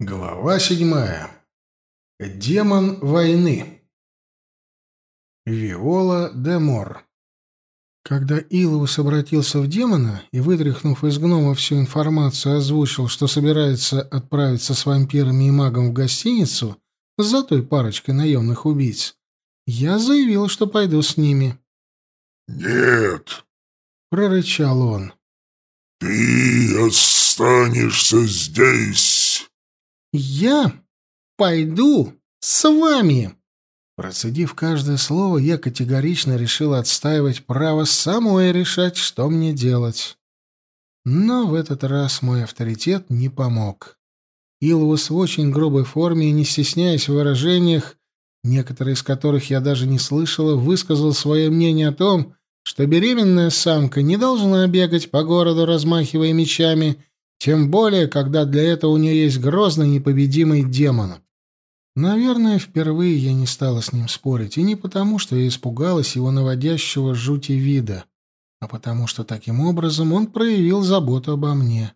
Глава седьмая. Демон войны. Виола де Мор. Когда Иловус обратился в демона и, вытряхнув из гнома всю информацию, озвучил, что собирается отправиться с вампирами и магом в гостиницу за той парочкой наемных убийц, я заявил, что пойду с ними. «Нет!» — прорычал он. «Ты останешься здесь!» «Я пойду с вами!» Процедив каждое слово, я категорично решил отстаивать право самой решать, что мне делать. Но в этот раз мой авторитет не помог. Илвус в очень грубой форме и не стесняясь в выражениях, некоторые из которых я даже не слышала, высказал свое мнение о том, что беременная самка не должна бегать по городу, размахивая мечами, тем более, когда для этого у нее есть грозный непобедимый демон. Наверное, впервые я не стала с ним спорить, и не потому, что я испугалась его наводящего жути вида, а потому что таким образом он проявил заботу обо мне.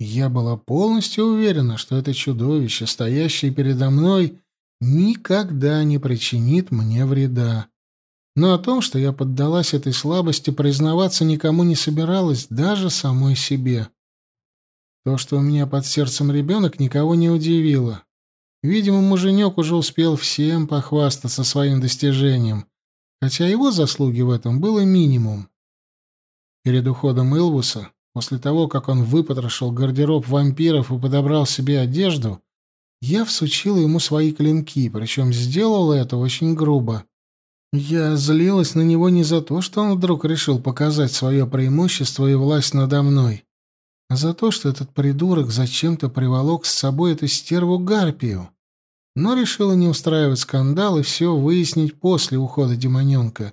Я была полностью уверена, что это чудовище, стоящее передо мной, никогда не причинит мне вреда. Но о том, что я поддалась этой слабости, признаваться никому не собиралась, даже самой себе. То, что у меня под сердцем ребенок, никого не удивило. Видимо, муженек уже успел всем похвастаться своим достижением, хотя его заслуги в этом было минимум. Перед уходом Илвуса, после того, как он выпотрошил гардероб вампиров и подобрал себе одежду, я всучила ему свои клинки, причем сделала это очень грубо. Я злилась на него не за то, что он вдруг решил показать свое преимущество и власть надо мной, за то, что этот придурок зачем-то приволок с собой эту стерву Гарпию. Но решила не устраивать скандал и все выяснить после ухода демоненка.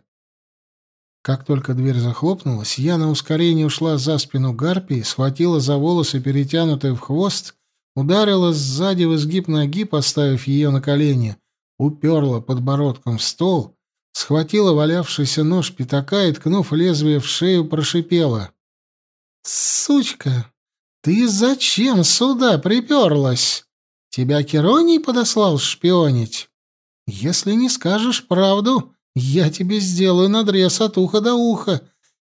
Как только дверь захлопнулась, я на ускорение ушла за спину Гарпии, схватила за волосы, перетянутые в хвост, ударила сзади в изгиб ноги, поставив ее на колени, уперла подбородком в стол, схватила валявшийся нож пятака и, ткнув лезвие в шею, прошипела. «Сучка, ты зачем сюда приперлась? Тебя Кероний подослал шпионить? Если не скажешь правду, я тебе сделаю надрез от уха до уха,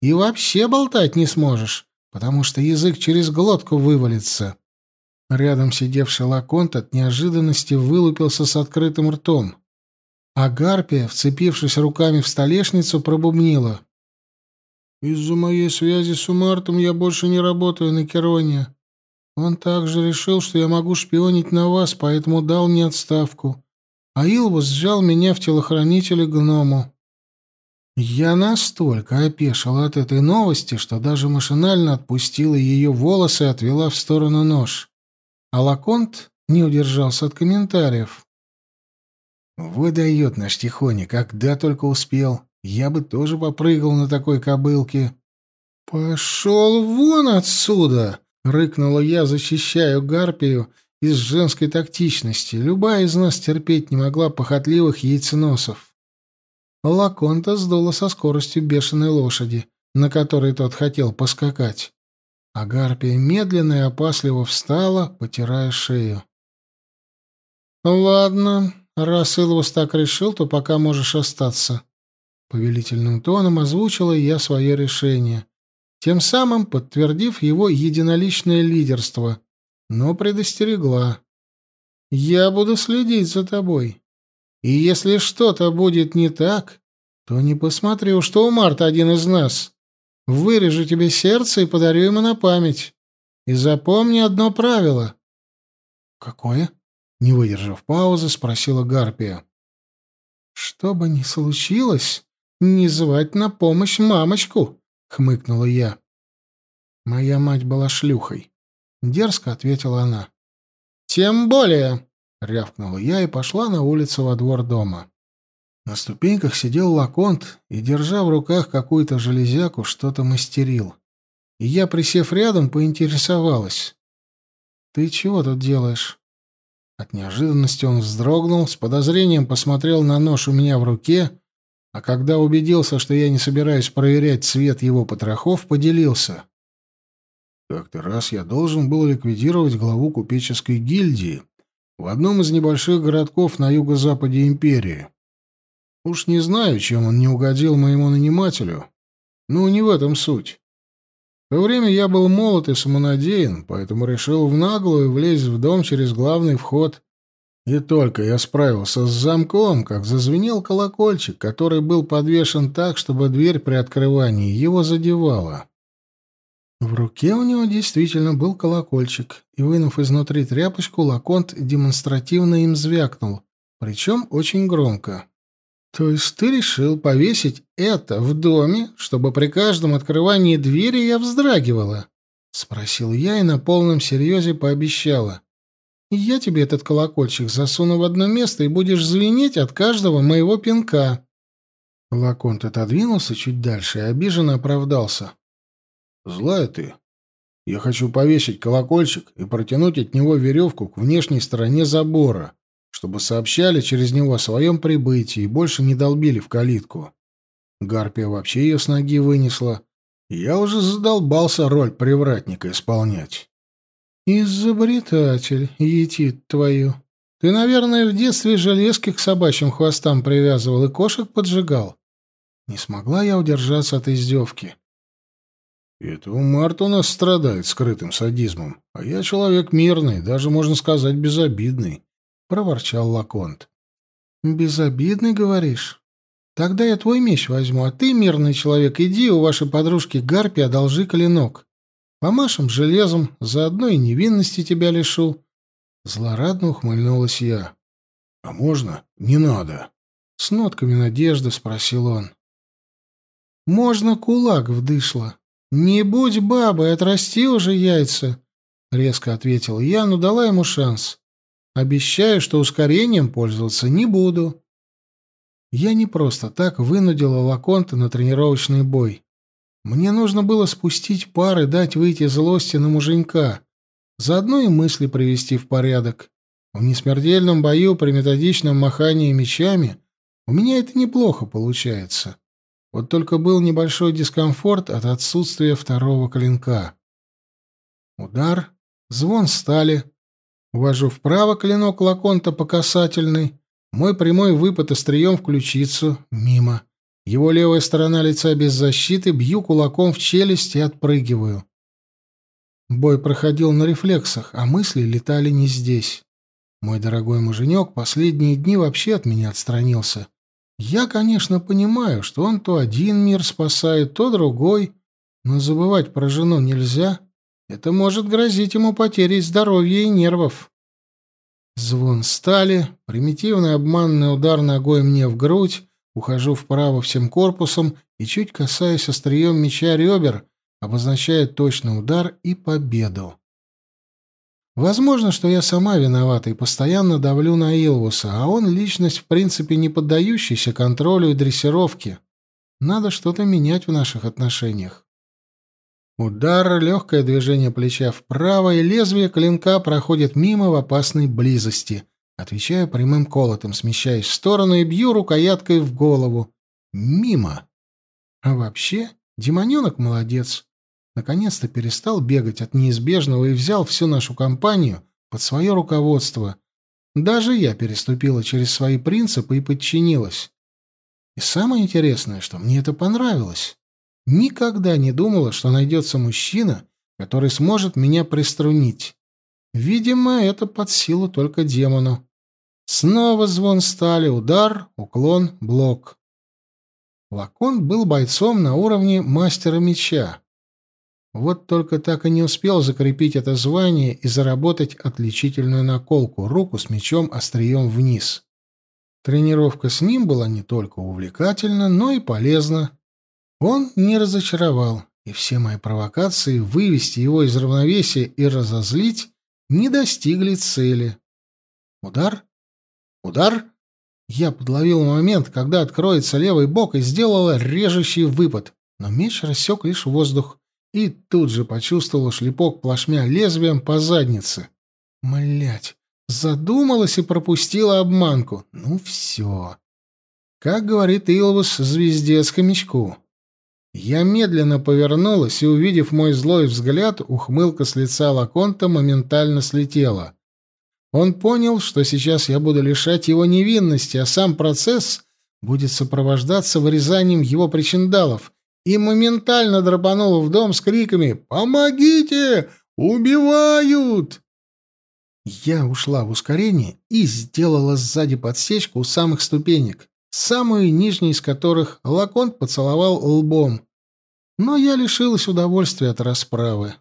и вообще болтать не сможешь, потому что язык через глотку вывалится». Рядом сидевший Лаконт от неожиданности вылупился с открытым ртом. А Гарпия, вцепившись руками в столешницу, пробубнила. Из-за моей связи с Умартом я больше не работаю на Кероне. Он также решил, что я могу шпионить на вас, поэтому дал мне отставку. А Илвус сжал меня в телохранителе гному. Я настолько опешила от этой новости, что даже машинально отпустила ее волосы и отвела в сторону нож. А Лаконт не удержался от комментариев. «Выдает наш Тихоня, когда только успел. Я бы тоже попрыгал на такой кобылке. «Пошел вон отсюда!» — рыкнула я, защищая Гарпию из женской тактичности. Любая из нас терпеть не могла похотливых яйценосов. Лаконта сдула со скоростью бешеной лошади, на которой тот хотел поскакать. А Гарпия медленно и опасливо встала, потирая шею. «Ладно, раз Илвус так решил, то пока можешь остаться. Повелительным тоном озвучила я свое решение, тем самым подтвердив его единоличное лидерство, но предостерегла. «Я буду следить за тобой. И если что-то будет не так, то не посмотрю, что у Марта один из нас. Вырежу тебе сердце и подарю ему на память. И запомни одно правило». «Какое?» — не выдержав паузы, спросила Гарпия. «Что бы ни случилось, не звать на помощь мамочку, хмыкнула я. Моя мать была шлюхой, дерзко ответила она. Тем более, рявкнула я и пошла на улицу во двор дома. На ступеньках сидел Лаконт и, держа в руках какую-то железяку, что-то мастерил. И я, присев рядом, поинтересовалась. «Ты чего тут делаешь?» От неожиданности он вздрогнул, с подозрением посмотрел на нож у меня в руке а когда убедился, что я не собираюсь проверять цвет его потрохов, поделился. Как-то раз я должен был ликвидировать главу купеческой гильдии в одном из небольших городков на юго-западе империи. Уж не знаю, чем он не угодил моему нанимателю, но не в этом суть. В то время я был молод и самонадеян, поэтому решил в наглую влезть в дом через главный вход. И только я справился с замком, как зазвенел колокольчик, который был подвешен так, чтобы дверь при открывании его задевала. В руке у него действительно был колокольчик, и, вынув изнутри тряпочку, Лаконт демонстративно им звякнул, причем очень громко. «То есть ты решил повесить это в доме, чтобы при каждом открывании двери я вздрагивала?» — спросил я и на полном серьезе пообещала. «Я тебе этот колокольчик засуну в одно место, и будешь звенеть от каждого моего пинка». Лаконт отодвинулся чуть дальше и обиженно оправдался. «Злая ты. Я хочу повесить колокольчик и протянуть от него веревку к внешней стороне забора, чтобы сообщали через него о своем прибытии и больше не долбили в калитку. Гарпия вообще ее с ноги вынесла. Я уже задолбался роль привратника исполнять. «Изобретатель, етит твою. Ты, наверное, в детстве железки к собачьим хвостам привязывал и кошек поджигал». Не смогла я удержаться от издевки. «Это Март у нас страдает скрытым садизмом, а я человек мирный, даже, можно сказать, безобидный. — проворчал Лаконт. «Безобидный, говоришь? Тогда я твой меч возьму, а ты, мирный человек, иди у вашей подружки Гарпи одолжи клинок. Помашем железом, заодно и невинности тебя лишу». Злорадно ухмыльнулась я. «А можно? Не надо». С нотками надежды спросил он. «Можно кулак вдышло. Не будь бабой, отрасти уже яйца», — резко ответил я, но дала ему шанс. Обещаю, что ускорением пользоваться не буду. Я не просто так вынудила Лаконта на тренировочный бой. Мне нужно было спустить пар и дать выйти злости на муженька, заодно и мысли привести в порядок. В несмертельном бою при методичном махании мечами у меня это неплохо получается. Вот только был небольшой дискомфорт от отсутствия второго клинка. Удар, звон стали — Увожу вправо клинок Лаконта по касательной. Мой прямой выпад острием в ключицу. Мимо. Его левая сторона лица без защиты. Бью кулаком в челюсть и отпрыгиваю. Бой проходил на рефлексах, а мысли летали не здесь. Мой дорогой муженек последние дни вообще от меня отстранился. Я, конечно, понимаю, что он то один мир спасает, то другой, но забывать про жену нельзя. Это может грозить ему потерей здоровья и нервов. Звон стали, примитивный обманный удар ногой мне в грудь, ухожу вправо всем корпусом и, чуть касаясь острием меча ребер, обозначает точный удар и победу. Возможно, что я сама виновата и постоянно давлю на Илвуса, а он личность, в принципе, не поддающаяся контролю и дрессировке. Надо что-то менять в наших отношениях. Удар, легкое движение плеча вправо, и лезвие клинка проходит мимо в опасной близости. Отвечаю прямым колотом, смещаясь в сторону и бью рукояткой в голову. Мимо. А вообще, демоненок молодец. Наконец-то перестал бегать от неизбежного и взял всю нашу компанию под свое руководство. Даже я переступила через свои принципы и подчинилась. И самое интересное, что мне это понравилось. Никогда не думала, что найдется мужчина, который сможет меня приструнить. Видимо, это под силу только демону. Снова звон стали, удар, уклон, блок. Лакон был бойцом на уровне мастера меча. Вот только так и не успел закрепить это звание и заработать отличительную наколку, руку с мечом острием вниз. Тренировка с ним была не только увлекательна, но и полезна. Он не разочаровал, и все мои провокации вывести его из равновесия и разозлить не достигли цели. Удар? Удар? Я подловил момент, когда откроется левый бок, и сделала режущий выпад, но меч рассек лишь воздух, и тут же почувствовал шлепок плашмя лезвием по заднице. Млять, задумалась и пропустила обманку. Ну все. Как говорит Илвус, звездец хомячку. Я медленно повернулась и, увидев мой злой взгляд, ухмылка с лица Лаконта моментально слетела. Он понял, что сейчас я буду лишать его невинности, а сам процесс будет сопровождаться вырезанием его причиндалов, и моментально драпанул в дом с криками «Помогите! Убивают!» Я ушла в ускорение и сделала сзади подсечку у самых ступенек, самую нижнюю из которых Лаконт поцеловал лбом. Но я лишилась удовольствия от расправы.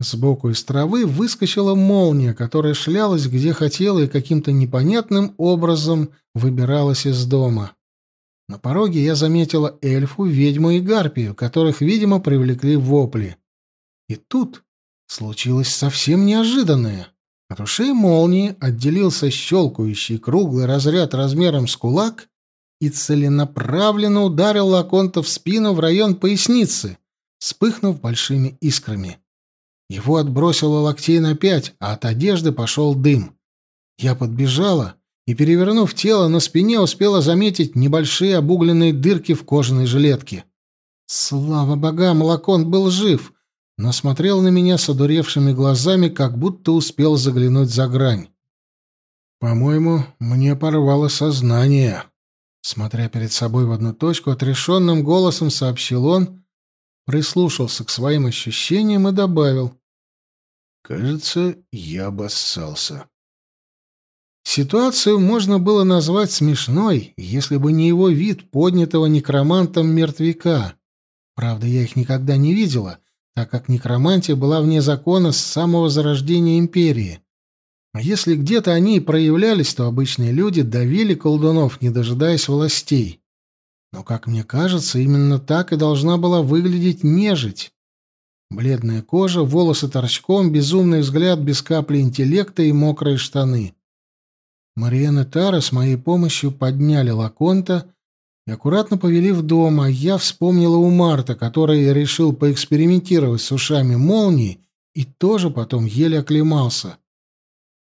Сбоку из травы выскочила молния, которая шлялась где хотела и каким-то непонятным образом выбиралась из дома. На пороге я заметила эльфу, ведьму и гарпию, которых, видимо, привлекли вопли. И тут случилось совсем неожиданное. От ушей молнии отделился щелкающий круглый разряд размером с кулак и целенаправленно ударил Лаконта в спину в район поясницы, вспыхнув большими искрами. Его отбросило локтей на пять, а от одежды пошел дым. Я подбежала и, перевернув тело на спине, успела заметить небольшие обугленные дырки в кожаной жилетке. Слава богам, Лакон был жив, но смотрел на меня с одуревшими глазами, как будто успел заглянуть за грань. «По-моему, мне порвало сознание», — смотря перед собой в одну точку, отрешенным голосом сообщил он прислушался к своим ощущениям и добавил. «Кажется, я обоссался». Ситуацию можно было назвать смешной, если бы не его вид поднятого некромантом мертвяка. Правда, я их никогда не видела, так как некромантия была вне закона с самого зарождения империи. А если где-то они и проявлялись, то обычные люди давили колдунов, не дожидаясь властей. Но, как мне кажется, именно так и должна была выглядеть нежить. Бледная кожа, волосы торчком, безумный взгляд без капли интеллекта и мокрые штаны. Мариэн и Тара с моей помощью подняли Лаконта и аккуратно повели в дом, а я вспомнила у Марта, который решил поэкспериментировать с ушами молнии и тоже потом еле оклемался.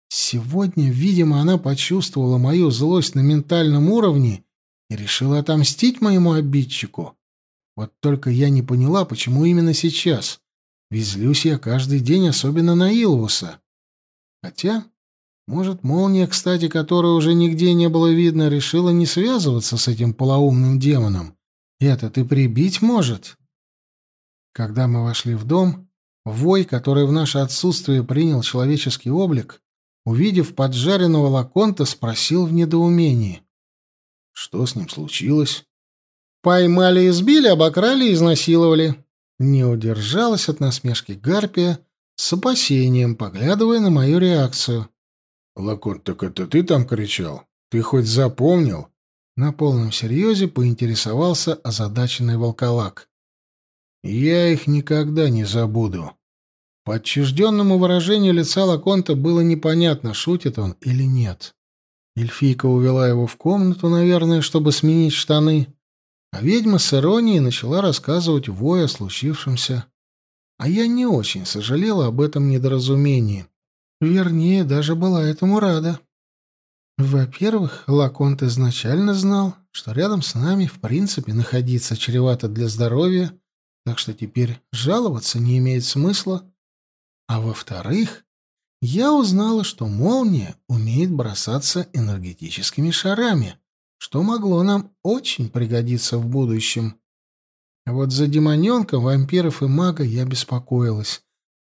Сегодня, видимо, она почувствовала мою злость на ментальном уровне и решила отомстить моему обидчику. Вот только я не поняла, почему именно сейчас. Ведь я каждый день, особенно на Илвуса. Хотя, может, молния, кстати, которой уже нигде не было видно, решила не связываться с этим полоумным демоном. Этот и прибить может. Когда мы вошли в дом, вой, который в наше отсутствие принял человеческий облик, увидев поджаренного лаконта, спросил в недоумении. Что с ним случилось? Поймали, избили, обокрали и изнасиловали. Не удержалась от насмешки Гарпия, с опасением, поглядывая на мою реакцию. «Лакон, так это ты там кричал? Ты хоть запомнил?» На полном серьезе поинтересовался озадаченный волколак. «Я их никогда не забуду». По отчужденному выражению лица Лаконта было непонятно, шутит он или нет. Эльфийка увела его в комнату, наверное, чтобы сменить штаны, а ведьма с иронией начала рассказывать вой о случившемся. А я не очень сожалела об этом недоразумении. Вернее, даже была этому рада. Во-первых, Лаконт изначально знал, что рядом с нами, в принципе, находиться чревато для здоровья, так что теперь жаловаться не имеет смысла. А во-вторых, я узнала, что молния умеет бросаться энергетическими шарами, что могло нам очень пригодиться в будущем. Вот за демоненка, вампиров и мага я беспокоилась.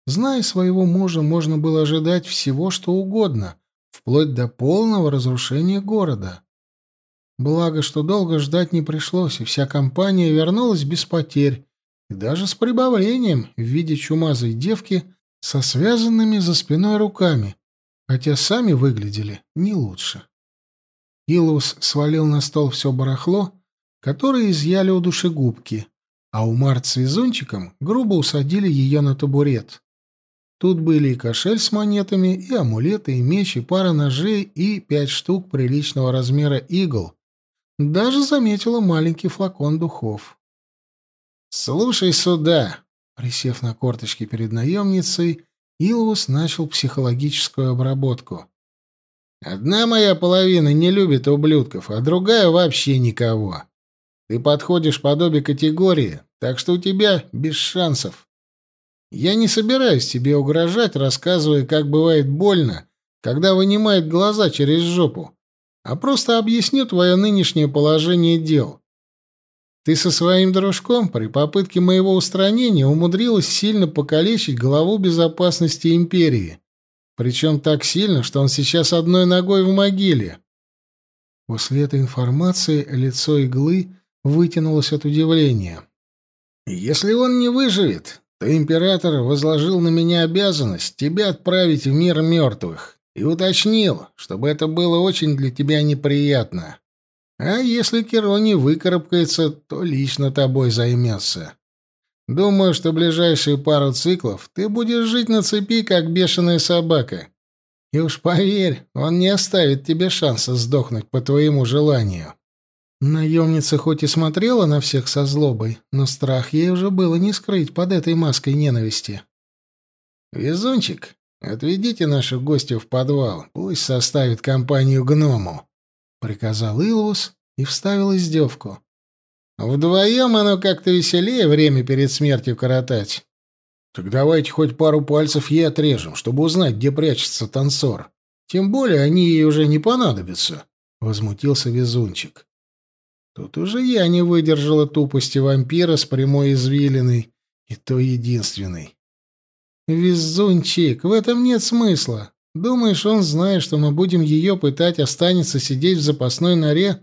Зная своего мужа, можно было ожидать всего, что угодно, вплоть до полного разрушения города. Благо, что долго ждать не пришлось, и вся компания вернулась без потерь, и даже с прибавлением в виде чумазой девки, со связанными за спиной руками, хотя сами выглядели не лучше. Илус свалил на стол все барахло, которое изъяли у душегубки, а у Март с везунчиком грубо усадили ее на табурет. Тут были и кошель с монетами, и амулеты, и меч, и пара ножей, и пять штук приличного размера игл. Даже заметила маленький флакон духов. «Слушай сюда!» Присев на корточки перед наемницей, Илвус начал психологическую обработку. «Одна моя половина не любит ублюдков, а другая вообще никого. Ты подходишь под обе категории, так что у тебя без шансов. Я не собираюсь тебе угрожать, рассказывая, как бывает больно, когда вынимает глаза через жопу, а просто объясню твое нынешнее положение дел. Ты со своим дружком при попытке моего устранения умудрилась сильно покалечить главу безопасности империи. Причем так сильно, что он сейчас одной ногой в могиле. После этой информации лицо иглы вытянулось от удивления. «Если он не выживет, то император возложил на меня обязанность тебя отправить в мир мертвых и уточнил, чтобы это было очень для тебя неприятно. А если Керо не выкарабкается, то лично тобой займется. Думаю, что ближайшие пару циклов ты будешь жить на цепи, как бешеная собака. И уж поверь, он не оставит тебе шанса сдохнуть по твоему желанию. Наемница хоть и смотрела на всех со злобой, но страх ей уже было не скрыть под этой маской ненависти. «Везунчик, отведите нашу гостью в подвал, пусть составит компанию гному», — приказал Илвус и вставил издевку. Вдвоем оно как-то веселее время перед смертью коротать. Так давайте хоть пару пальцев ей отрежем, чтобы узнать, где прячется танцор. Тем более они ей уже не понадобятся, — возмутился везунчик. Тут уже я не выдержала тупости вампира с прямой извилиной, и то единственной. Везунчик, в этом нет смысла. Думаешь, он, зная, что мы будем ее пытать, останется сидеть в запасной норе?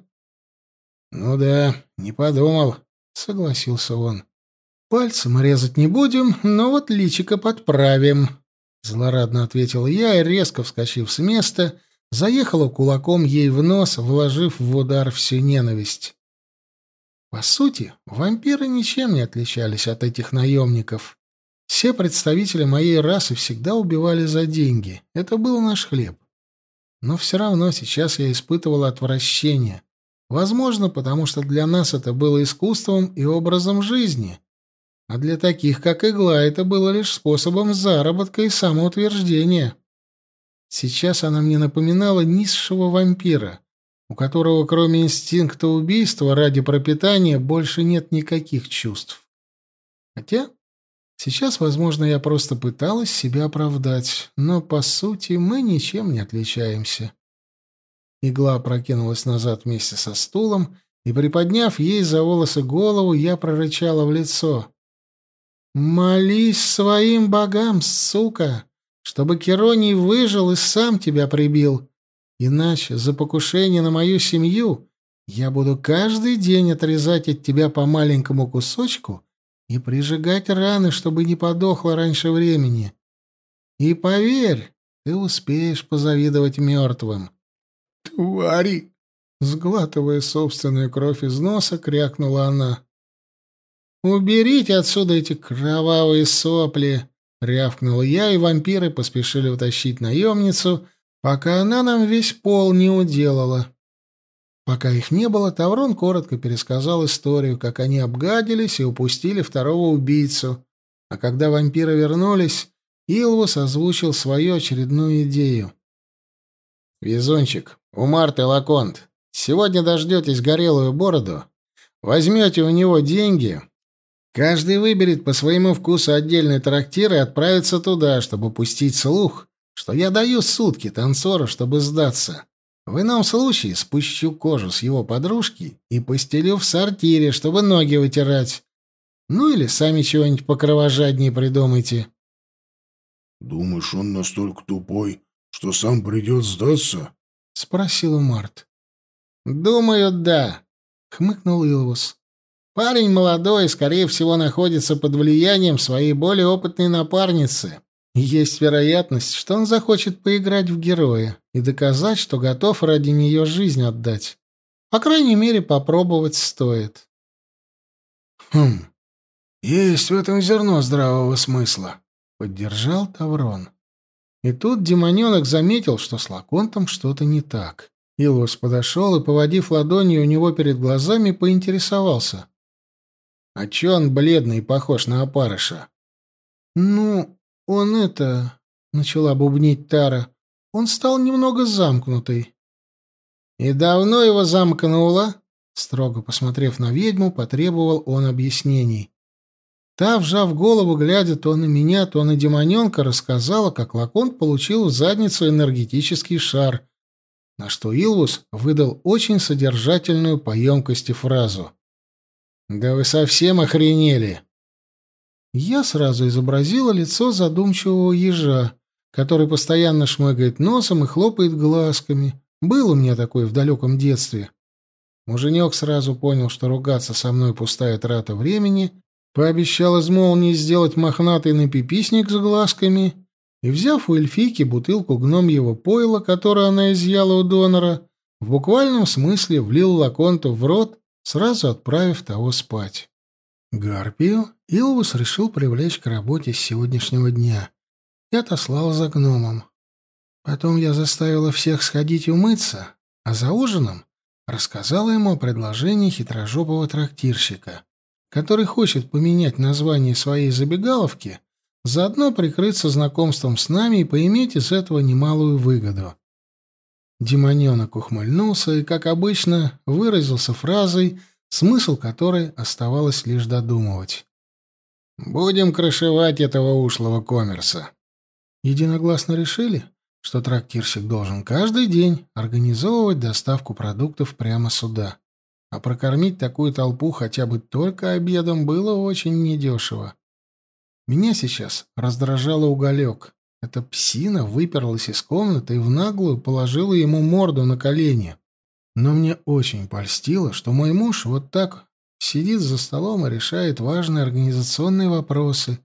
«Ну да, не подумал», — согласился он. «Пальцем резать не будем, но вот личико подправим», — злорадно ответил я и, резко вскочив с места, заехала кулаком ей в нос, вложив в удар всю ненависть. По сути, вампиры ничем не отличались от этих наемников. Все представители моей расы всегда убивали за деньги. Это был наш хлеб. Но все равно сейчас я испытывал отвращение. Возможно, потому что для нас это было искусством и образом жизни, а для таких, как Игла, это было лишь способом заработка и самоутверждения. Сейчас она мне напоминала низшего вампира, у которого кроме инстинкта убийства ради пропитания больше нет никаких чувств. Хотя сейчас, возможно, я просто пыталась себя оправдать, но, по сути, мы ничем не отличаемся. Игла прокинулась назад вместе со стулом, и, приподняв ей за волосы голову, я прорычала в лицо. «Молись своим богам, сука, чтобы Кероний выжил и сам тебя прибил. Иначе за покушение на мою семью я буду каждый день отрезать от тебя по маленькому кусочку и прижигать раны, чтобы не подохло раньше времени. И поверь, ты успеешь позавидовать мертвым». «Твари!» Сглатывая собственную кровь из носа, крякнула она. «Уберите отсюда эти кровавые сопли!» — рявкнул я, и вампиры поспешили утащить наемницу, пока она нам весь пол не уделала. Пока их не было, Таврон коротко пересказал историю, как они обгадились и упустили второго убийцу. А когда вампиры вернулись, Илвус озвучил свою очередную идею. «Везунчик, Умар ты, Лаконт, сегодня дождетесь горелую бороду, возьмете у него деньги, каждый выберет по своему вкусу отдельный трактир и отправится туда, чтобы пустить слух, что я даю сутки танцору, чтобы сдаться. В ином случае спущу кожу с его подружки и постелю в сортире, чтобы ноги вытирать. Ну или сами чего-нибудь покровожаднее придумайте. Думаешь, он настолько тупой, что сам придет сдаться? — спросила Март. «Думаю, да», — хмыкнул Илвус. «Парень молодой, скорее всего, находится под влиянием своей более опытной напарницы. Есть вероятность, что он захочет поиграть в героя и доказать, что готов ради нее жизнь отдать. По крайней мере, попробовать стоит». «Хм, есть в этом зерно здравого смысла», — поддержал Таврон. И тут демоненок заметил, что с Лаконтом что-то не так. Илвус подошел и, поводив ладонью у него перед глазами, поинтересовался. «А чё он бледный и похож на опарыша?» «Ну, он это...» — начала бубнить Тара. «Он стал немного замкнутый». «И давно его замкнуло?» Строго посмотрев на ведьму, потребовал он объяснений. Та, вжав голову, глядя то на меня, то на демоненка, рассказала, как Лаконт получил в задницу энергетический шар, на что Илвус выдал очень содержательную по емкости фразу. «Да вы совсем охренели!» Я сразу изобразила лицо задумчивого ежа, который постоянно шмыгает носом и хлопает глазками. Был у меня такой в далеком детстве. Муженек сразу понял, что ругаться со мной пустая трата времени, пообещал из молнии сделать мохнатый напиписник с глазками и, взяв у эльфийки бутылку гномьего пойла, которую она изъяла у донора, в буквальном смысле влил Лаконту в рот, сразу отправив того спать. Гарпию Илвус решил привлечь к работе с сегодняшнего дня и отослал за гномом. Потом я заставила всех сходить умыться, а за ужином рассказала ему о предложении хитрожопого трактирщика, который хочет поменять название своей забегаловки Заодно прикрыться знакомством с нами и поиметь из этого немалую выгоду. Демоненок ухмыльнулся и, как обычно, выразился фразой, смысл которой оставалось лишь додумывать. «Будем крышевать этого ушлого коммерса». Единогласно решили, что трактирщик должен каждый день организовывать доставку продуктов прямо сюда. А прокормить такую толпу хотя бы только обедом было очень недешево. Меня сейчас раздражало уголек. Эта псина выперлась из комнаты и в наглую положила ему морду на колени. Но мне очень польстило, что мой муж вот так сидит за столом и решает важные организационные вопросы,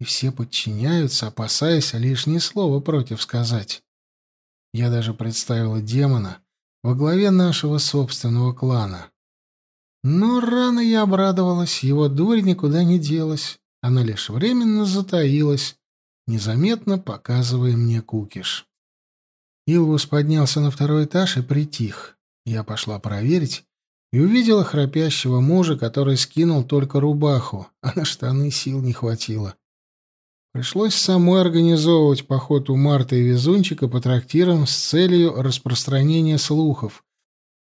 и все подчиняются, опасаясь лишнее слово против сказать. Я даже представила демона во главе нашего собственного клана. Но рано я обрадовалась, его дурь никуда не делась. Она лишь временно затаилась, незаметно показывая мне кукиш. Илвус поднялся на второй этаж и притих. Я пошла проверить и увидела храпящего мужа, который скинул только рубаху, а на штаны сил не хватило. Пришлось самой организовывать поход у Марта и Везунчика по трактирам с целью распространения слухов,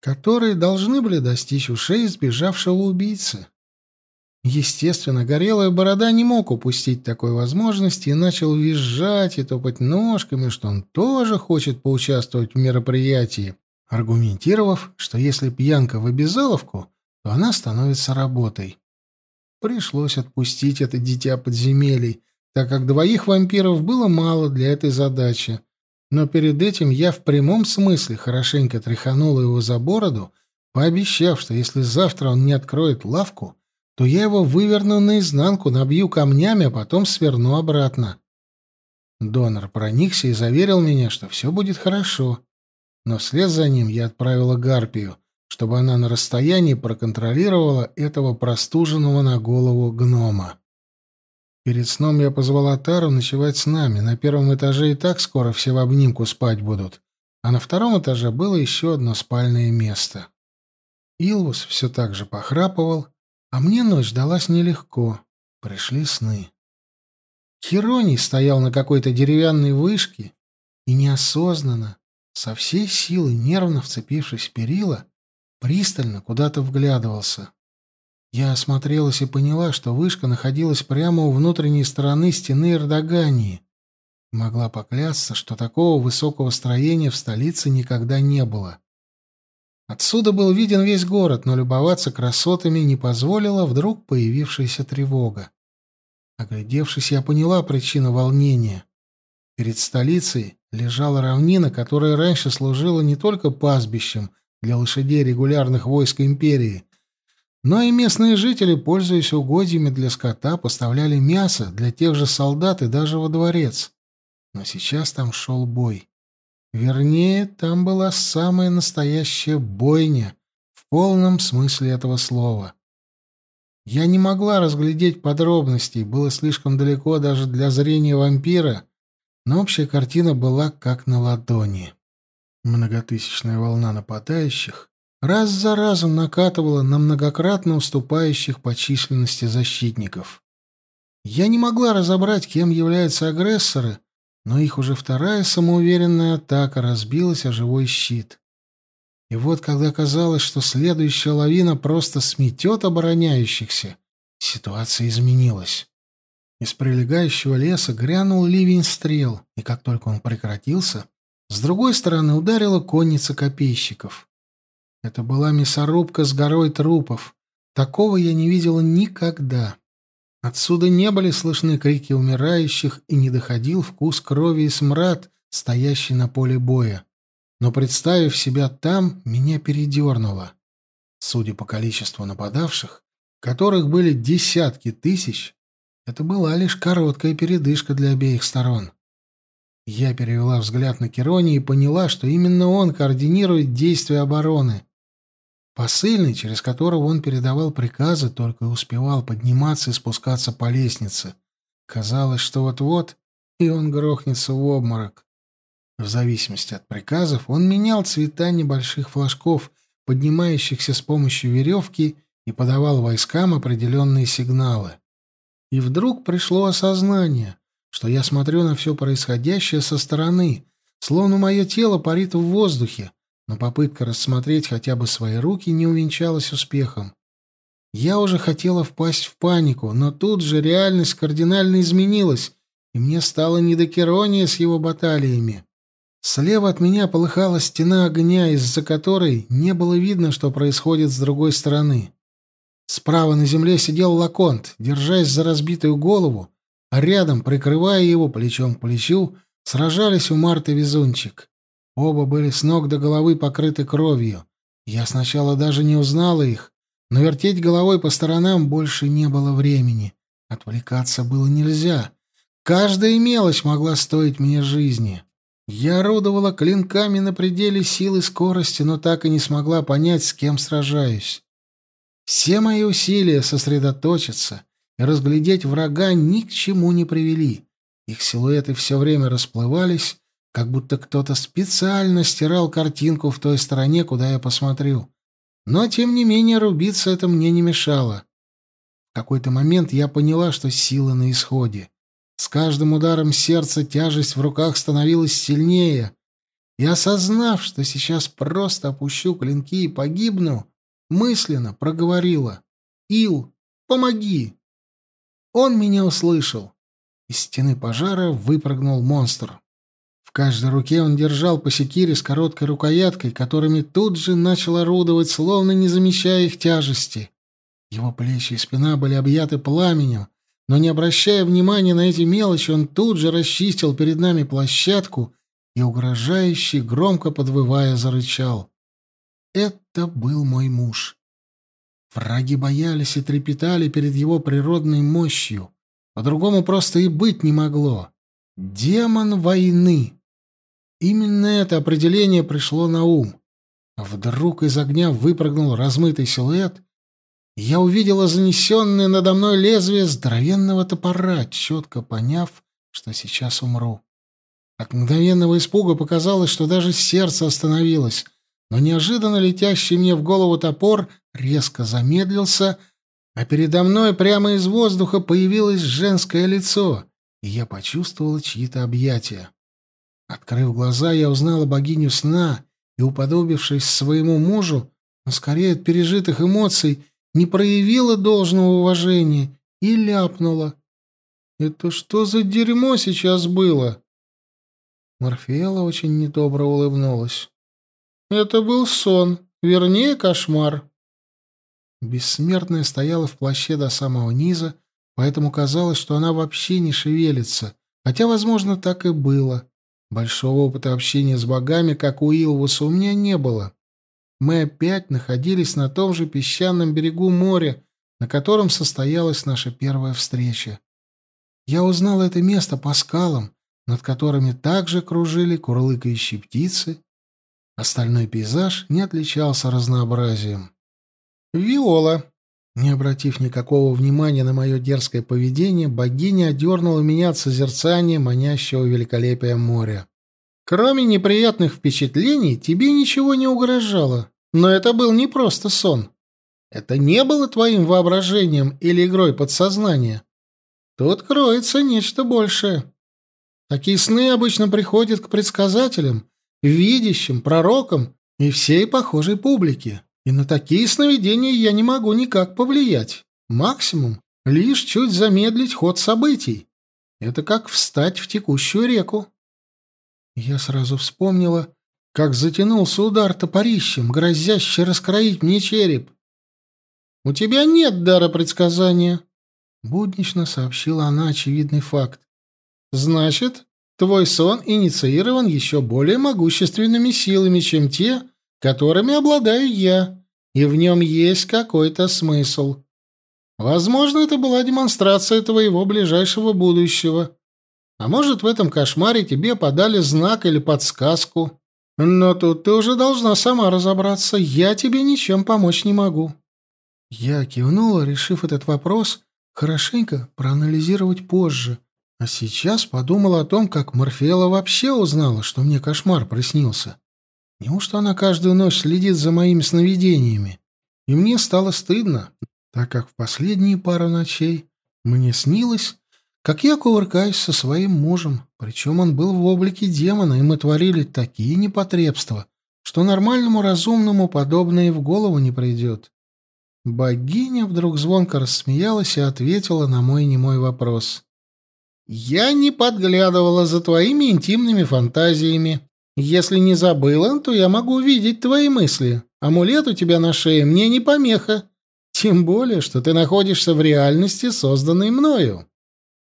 которые должны были достичь ушей сбежавшего убийцы. Естественно, горелая борода не мог упустить такой возможности и начал визжать и топать ножками, что он тоже хочет поучаствовать в мероприятии, аргументировав, что если пьянка в обязаловку, то она становится работой. Пришлось отпустить это дитя подземелий, так как двоих вампиров было мало для этой задачи. Но перед этим я в прямом смысле хорошенько тряханула его за бороду, пообещав, что если завтра он не откроет лавку, то я его выверну наизнанку, набью камнями, а потом сверну обратно. Донор проникся и заверил меня, что все будет хорошо. Но вслед за ним я отправила Гарпию, чтобы она на расстоянии проконтролировала этого простуженного на голову гнома. Перед сном я позвала Тару ночевать с нами. На первом этаже и так скоро все в обнимку спать будут. А на втором этаже было еще одно спальное место. Илвус все так же похрапывал, а мне ночь далась нелегко. Пришли сны. Хероний стоял на какой-то деревянной вышке и неосознанно, со всей силы нервно вцепившись в перила, пристально куда-то вглядывался. Я осмотрелась и поняла, что вышка находилась прямо у внутренней стороны стены Эрдогании. Могла поклясться, что такого высокого строения в столице никогда не было. Отсюда был виден весь город, но любоваться красотами не позволила вдруг появившаяся тревога. Оглядевшись, я поняла причину волнения. Перед столицей лежала равнина, которая раньше служила не только пастбищем для лошадей регулярных войск империи, но и местные жители, пользуясь угодьями для скота, поставляли мясо для тех же солдат и даже во дворец. Но сейчас там шел бой. Вернее, там была самая настоящая бойня в полном смысле этого слова. Я не могла разглядеть подробностей, было слишком далеко даже для зрения вампира, но общая картина была как на ладони. Многотысячная волна нападающих раз за разом накатывала на многократно уступающих по численности защитников. Я не могла разобрать, кем являются агрессоры, но их уже вторая самоуверенная атака разбилась о живой щит. И вот, когда казалось, что следующая лавина просто сметет обороняющихся, Ситуация изменилась. Из прилегающего леса грянул ливень стрел, и как только он прекратился, с другой стороны ударила конница копейщиков. Это была мясорубка с горой трупов. Такого я не видела никогда. Отсюда не были слышны крики умирающих и не доходил вкус крови и смрад, стоящий на поле боя. Но, представив себя там, меня передернуло. Судя по количеству нападавших, которых были десятки тысяч, это была лишь короткая передышка для обеих сторон. Я перевела взгляд на Керони и поняла, что именно он координирует действия обороны. Посыльный, через которого он передавал приказы, только и успевал подниматься и спускаться по лестнице. Казалось, что вот-вот, и он грохнется в обморок. В зависимости от приказов он менял цвета небольших флажков, поднимающихся с помощью веревки, и подавал войскам определенные сигналы. И вдруг пришло осознание, что я смотрю на все происходящее со стороны, словно мое тело парит в воздухе, но попытка рассмотреть хотя бы свои руки не увенчалась успехом. Я уже хотела впасть в панику, но тут же реальность кардинально изменилась, и мне стало не до Керония с его баталиями. Слева от меня полыхала стена огня, из-за которой не было видно, что происходит с другой стороны. Справа на земле сидел Лаконт, держась за разбитую голову, а рядом, прикрывая его плечом к плечу, сражались у Марты Везунчик. Оба были с ног до головы покрыты кровью. Я сначала даже не узнала их, но вертеть головой по сторонам больше не было времени. Отвлекаться было нельзя. Каждая мелочь могла стоить мне жизни. Я орудовала клинками на пределе силы и скорости, но так и не смогла понять, с кем сражаюсь. Все мои усилия сосредоточиться и разглядеть врага ни к чему не привели. Их силуэты все время расплывались, как будто кто-то специально стирал картинку в той стороне, куда я посмотрю. Но, тем не менее, рубиться это мне не мешало. В какой-то момент я поняла, что сила на исходе. С каждым ударом сердца тяжесть в руках становилась сильнее, и, осознав, что сейчас просто опущу клинки и погибну, мысленно проговорила «Ил, помоги!». Он меня услышал. Из стены пожара выпрыгнул монстр. В каждой руке он держал по секире с короткой рукояткой, которыми тут же начал орудовать, словно не замечая их тяжести. Его плечи и спина были объяты пламенем, но не обращая внимания на эти мелочи, он тут же расчистил перед нами площадку и, угрожающе, громко подвывая, зарычал. Это был мой муж. Враги боялись и трепетали перед его природной мощью. По-другому просто и быть не могло. Демон войны. Именно это определение пришло на ум. Вдруг из огня выпрыгнул размытый силуэт, я увидела занесенное надо мной лезвие здоровенного топора, четко поняв, что сейчас умру. От мгновенного испуга показалось, что даже сердце остановилось — но неожиданно летящий мне в голову топор резко замедлился, а передо мной прямо из воздуха появилось женское лицо, и я почувствовала чьи-то объятия. Открыв глаза, я узнала богиню сна и, уподобившись своему мужу, но скорее от пережитых эмоций, не проявила должного уважения и ляпнула. «Это что за дерьмо сейчас было?» Морфеяла очень недобро улыбнулась. Это был сон, вернее, кошмар. Бессмертная стояла в плаще до самого низа, поэтому казалось, что она вообще не шевелится, хотя, возможно, так и было. Большого опыта общения с богами, как у Илвуса, у меня не было. Мы опять находились на том же песчаном берегу моря, на котором состоялась наша первая встреча. Я узнал это место по скалам, над которыми также кружили курлыкающие птицы, Остальной пейзаж не отличался разнообразием. «Виола!» Не обратив никакого внимания на мое дерзкое поведение, богиня одернула меня от созерцания манящего великолепия моря. «Кроме неприятных впечатлений, тебе ничего не угрожало. Но это был не просто сон. Это не было твоим воображением или игрой подсознания. Тут кроется нечто большее. Такие сны обычно приходят к предсказателям, видящим, пророкам и всей похожей публике. И на такие сновидения я не могу никак повлиять. Максимум лишь чуть замедлить ход событий. Это как встать в текущую реку. Я сразу вспомнила, как затянулся удар топорищем, грозящий раскроить мне череп. «У тебя нет дара предсказания», — буднично сообщила она очевидный факт. «Значит, твой сон инициирован еще более могущественными силами, чем те, которыми обладаю я, и в нем есть какой-то смысл. Возможно, это была демонстрация твоего ближайшего будущего. А может, в этом кошмаре тебе подали знак или подсказку. Но тут ты уже должна сама разобраться. Я тебе ничем помочь не могу. Я кивнула, решив этот вопрос хорошенько проанализировать позже. А сейчас подумала о том, как Морфеела вообще узнала, что мне кошмар приснился. Неужто она каждую ночь следит за моими сновидениями? И мне стало стыдно, так как в последние пару ночей мне снилось, как я кувыркаюсь со своим мужем, причем он был в облике демона, и мы творили такие непотребства, что нормальному разумному подобное в голову не придет. Богиня вдруг звонко рассмеялась и ответила на мой немой вопрос. «Я не подглядывала за твоими интимными фантазиями. Если не забыла, то я могу видеть твои мысли. Амулет у тебя на шее мне не помеха. Тем более, что ты находишься в реальности, созданной мною».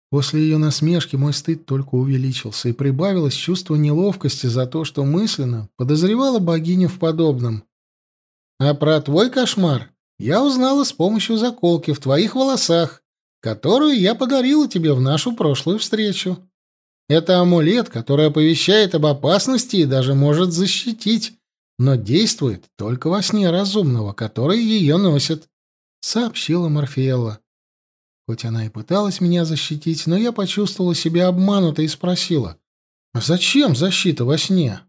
После ее насмешки мой стыд только увеличился, и прибавилось чувство неловкости за то, что мысленно подозревала богиню в подобном. «А про твой кошмар я узнала с помощью заколки в твоих волосах, которую я подарила тебе в нашу прошлую встречу. Это амулет, который оповещает об опасности и даже может защитить, но действует только во сне разумного, который ее носит», — сообщила Морфеелла. Хоть она и пыталась меня защитить, но я почувствовала себя обманутой и спросила, «А зачем защита во сне?»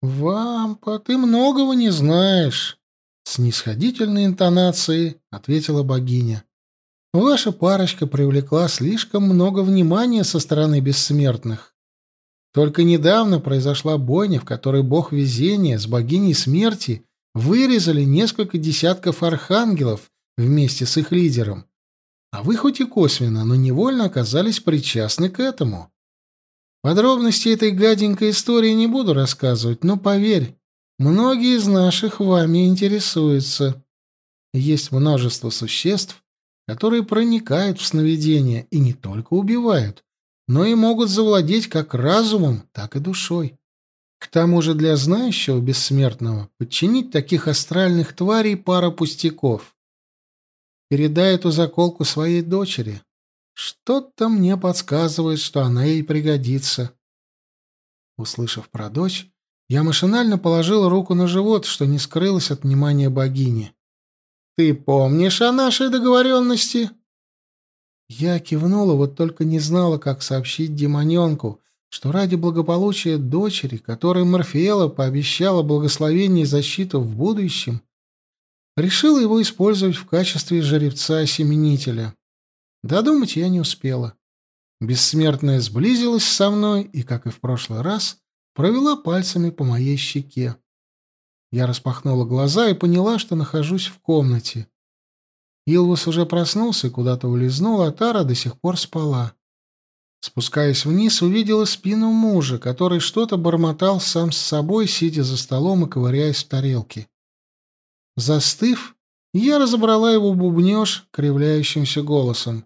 «Вампа, ты многого не знаешь», — с нисходительной интонацией ответила богиня. «Ваша парочка привлекла слишком много внимания со стороны бессмертных. Только недавно произошла бойня, в которой бог везения с богиней смерти вырезали несколько десятков архангелов вместе с их лидером, а вы хоть и косвенно, но невольно оказались причастны к этому. Подробности этой гаденькой истории не буду рассказывать, но поверь, многие из наших вами интересуются. Есть множество существ, которые проникают в сновидения и не только убивают, но и могут завладеть как разумом, так и душой. К тому же для знающего бессмертного подчинить таких астральных тварей пара пустяков. Передай эту заколку своей дочери. Что-то мне подсказывает, что она ей пригодится. Услышав про дочь, я машинально положил руку на живот, что не скрылось от внимания богини. «Ты помнишь о нашей договоренности?» Я кивнула, вот только не знала, как сообщить демоненку, что ради благополучия дочери, которой Морфеела пообещала благословение и защиту в будущем, решила его использовать в качестве жеребца-осеменителя. Додумать я не успела. Бессмертная сблизилась со мной и, как и в прошлый раз, провела пальцами по моей щеке. Я распахнула глаза и поняла, что нахожусь в комнате. Илвус уже проснулся и куда-то улизнул, а Тара до сих пор спала. Спускаясь вниз, увидела спину мужа, который что-то бормотал сам с собой, сидя за столом и ковыряясь в тарелке. Застыв, я разобрала его бубнёж кривляющимся голосом.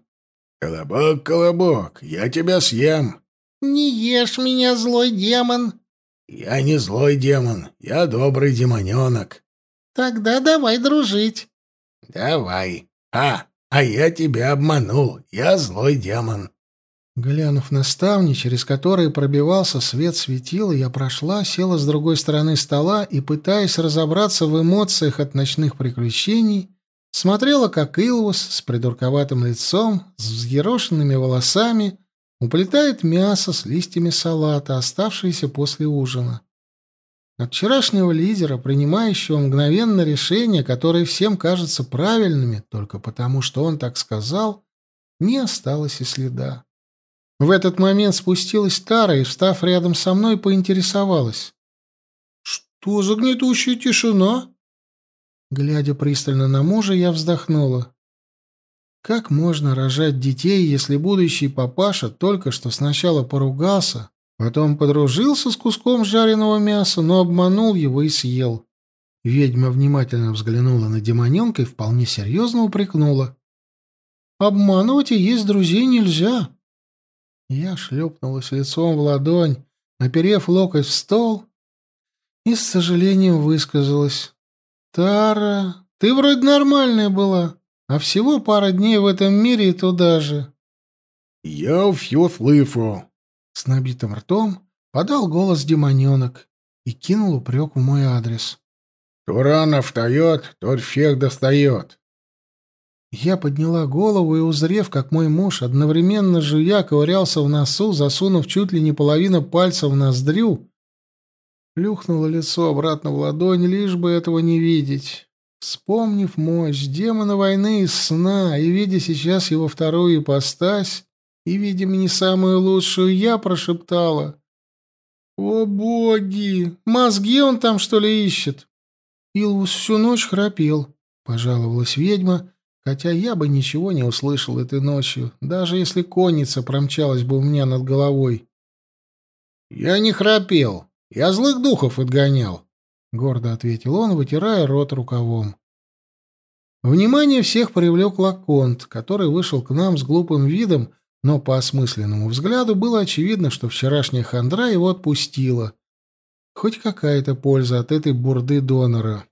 «Колобок, колобок, я тебя съем!» «Не ешь меня, злой демон!» «Я не злой демон, я добрый демоненок!» «Тогда давай дружить!» «Давай! А, а я тебя обманул, я злой демон!» Глянув на ставни, через которые пробивался свет светила, я прошла, села с другой стороны стола и, пытаясь разобраться в эмоциях от ночных приключений, смотрела, как Илвус с придурковатым лицом, с взъерошенными волосами, уплетает мясо с листьями салата, оставшееся после ужина. От вчерашнего лидера, принимающего мгновенно решения, которые всем кажутся правильными, только потому, что он так сказал, не осталось и следа. В этот момент спустилась Тара и, встав рядом со мной, поинтересовалась. «Что за гнетущая тишина?» Глядя пристально на мужа, я вздохнула. Как можно рожать детей, если будущий папаша только что сначала поругался, потом подружился с куском жареного мяса, но обманул его и съел? Ведьма внимательно взглянула на демоненка и вполне серьезно упрекнула. «Обманывать и есть друзей нельзя». Я шлепнулась лицом в ладонь, оперев локоть в стол, и с сожалением высказалась. «Тара, ты вроде нормальная была, а всего пара дней в этом мире и туда же». «Я все слышу», — с набитым ртом подал голос демоненок и кинул упрек в мой адрес. «То рано встает, то всех достает». Я подняла голову и, узрев, как мой муж, одновременно жуя, ковырялся в носу, засунув чуть ли не половину пальца в ноздрю, плюхнула лицо обратно в ладонь, лишь бы этого не видеть. Вспомнив мощь демона войны из сна и видя сейчас его вторую ипостась, и, видимо, не самую лучшую, я прошептала. «О, боги! Мозги он там, что ли, ищет?» Илвус всю ночь храпел, — пожаловалась ведьма, хотя я бы ничего не услышал этой ночью, даже если конница промчалась бы у меня над головой. «Я не храпел, я злых духов отгонял», — гордо ответил он, вытирая рот рукавом. Внимание всех привлек Лаконт, который вышел к нам с глупым видом, но по осмысленному взгляду было очевидно, что вчерашняя хандра его отпустила. Хоть какая-то польза от этой бурды донора.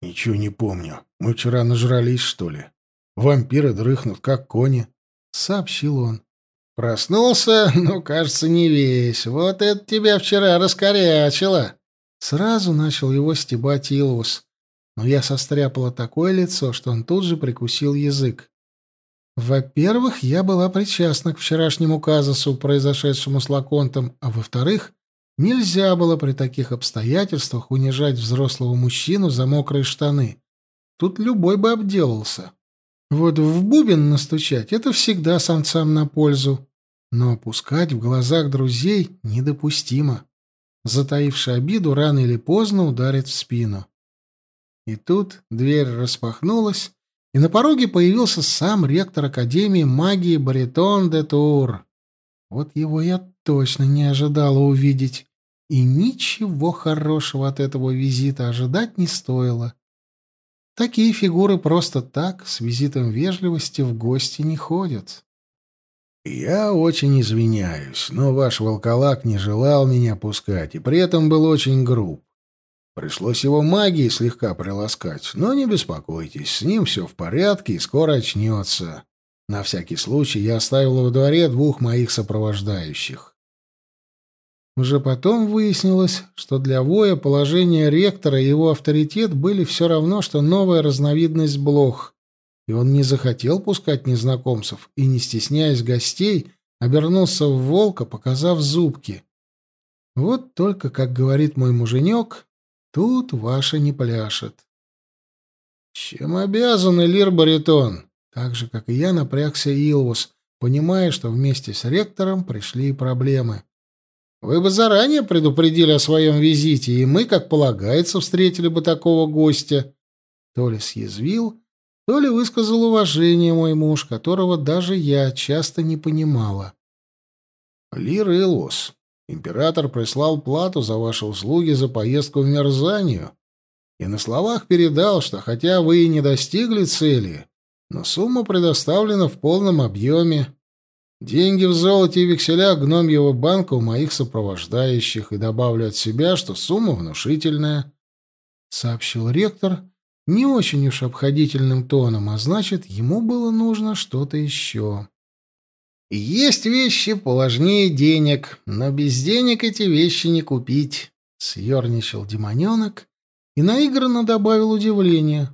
«Ничего не помню. Мы вчера нажрались, что ли?» Вампиры дрыхнут, как кони, — сообщил он. Проснулся, ну, кажется, не весь. Вот это тебя вчера раскорячило. Сразу начал его стебать Илвус. Но я состряпала такое лицо, что он тут же прикусил язык. Во-первых, я была причастна к вчерашнему казусу, произошедшему с Лаконтом, а во-вторых, нельзя было при таких обстоятельствах унижать взрослого мужчину за мокрые штаны. Тут любой бы обделался. Вот в бубен настучать — это всегда самцам на пользу. Но опускать в глазах друзей недопустимо. Затаивший обиду рано или поздно ударит в спину. И тут дверь распахнулась, и на пороге появился сам ректор Академии магии Баритон де Тур. Вот его я точно не ожидала увидеть, и ничего хорошего от этого визита ожидать не стоило. Такие фигуры просто так, с визитом вежливости, в гости не ходят. «Я очень извиняюсь, но ваш волколак не желал меня пускать, и при этом был очень груб. Пришлось его магией слегка приласкать, но не беспокойтесь, с ним все в порядке и скоро очнется. На всякий случай я оставил во дворе двух моих сопровождающих. Уже потом выяснилось, что для Воя положение ректора и его авторитет были все равно, что новая разновидность блох, и он не захотел пускать незнакомцев и, не стесняясь гостей, обернулся в волка, показав зубки. Вот только, как говорит мой муженек, тут ваша не пляшет. Чем обязан Элир Баритон? Так же, как и я, напрягся Илвус, понимая, что вместе с ректором пришли и проблемы. Вы бы заранее предупредили о своем визите, и мы, как полагается, встретили бы такого гостя. То ли съязвил, то ли высказал уважение мой муж, которого даже я часто не понимала. Лир Илос, император прислал плату за ваши услуги за поездку в Мерзанию и на словах передал, что хотя вы и не достигли цели, но сумма предоставлена в полном объеме. Деньги в золоте и векселях гномьего банка у моих сопровождающих, и добавлю от себя, что сумма внушительная, — сообщил ректор не очень уж обходительным тоном, а значит, ему было нужно что-то еще. «Есть вещи поважнее денег, но без денег эти вещи не купить», — съерничал демоненок и наигранно добавил удивление.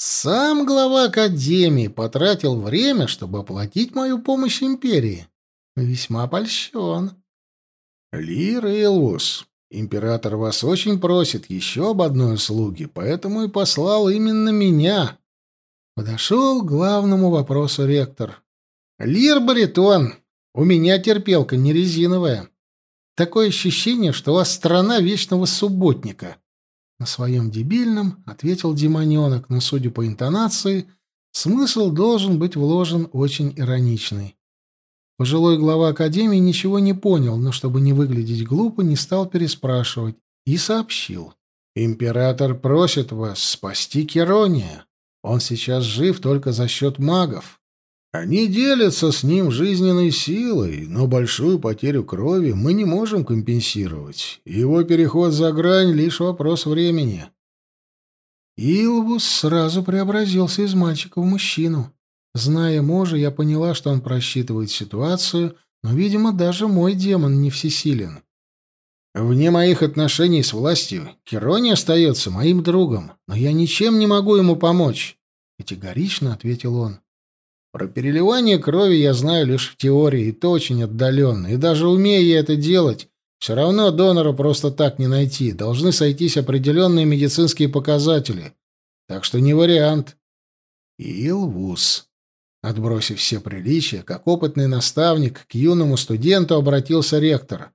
Сам глава Академии потратил время, чтобы оплатить мою помощь империи. Весьма польщен. Лир Илвус, император вас очень просит еще об одной услуге, поэтому и послал именно меня. Подошел к главному вопросу ректор. Лир Баритон, у меня терпелка не резиновая. Такое ощущение, что у вас страна вечного субботника. На своем дебильном ответил демоненок, но, судя по интонации, Смысл должен быть вложен очень ироничный. Пожилой глава Академии ничего не понял, но чтобы не выглядеть глупо, не стал переспрашивать и сообщил. «Император просит вас спасти Керония. Он сейчас жив только за счет магов. Они делятся с ним жизненной силой, но большую потерю крови мы не можем компенсировать. Его переход за грань — лишь вопрос времени». Илвус сразу преобразился из мальчика в мужчину. Зная мужа, я поняла, что он просчитывает ситуацию, но, видимо, даже мой демон не всесилен. Вне моих отношений с властью Керони остается моим другом, но я ничем не могу ему помочь, — категорично ответил он. Про переливание крови я знаю лишь в теории, и то очень отдаленно, и даже умея я это делать, все равно донора просто так не найти, должны сойтись определенные медицинские показатели, так что не вариант. Илвус. Отбросив все приличия, как опытный наставник, к юному студенту обратился ректор.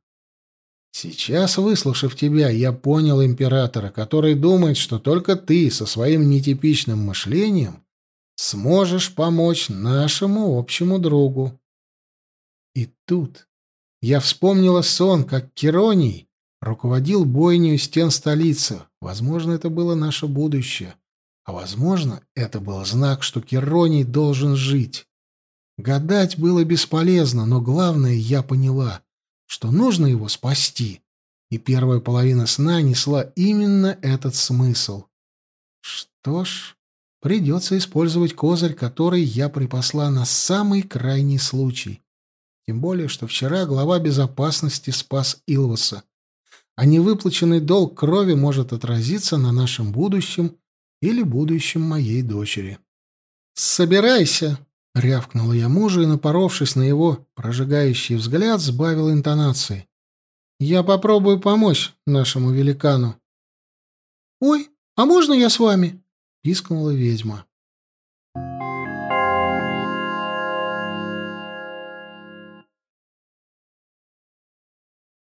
«Сейчас, выслушав тебя, я понял императора, который думает, что только ты со своим нетипичным мышлением сможешь помочь нашему общему другу». И тут я вспомнила сон, как Кероний руководил бойней стен столицы. Возможно, это было наше будущее. А возможно, это был знак, что Кероний должен жить. Гадать было бесполезно, но главное я поняла, что нужно его спасти. И первая половина сна несла именно этот смысл. Что ж, придется использовать козырь, который я припасла на самый крайний случай. Тем более, что вчера глава безопасности спас Илваса. А невыплаченный долг крови может отразиться на нашем будущем или будущем моей дочери. «Собирайся!» — рявкнула я мужу и, напоровшись на его прожигающий взгляд, сбавил интонации. «Я попробую помочь нашему великану». «Ой, а можно я с вами?» — пискнула ведьма.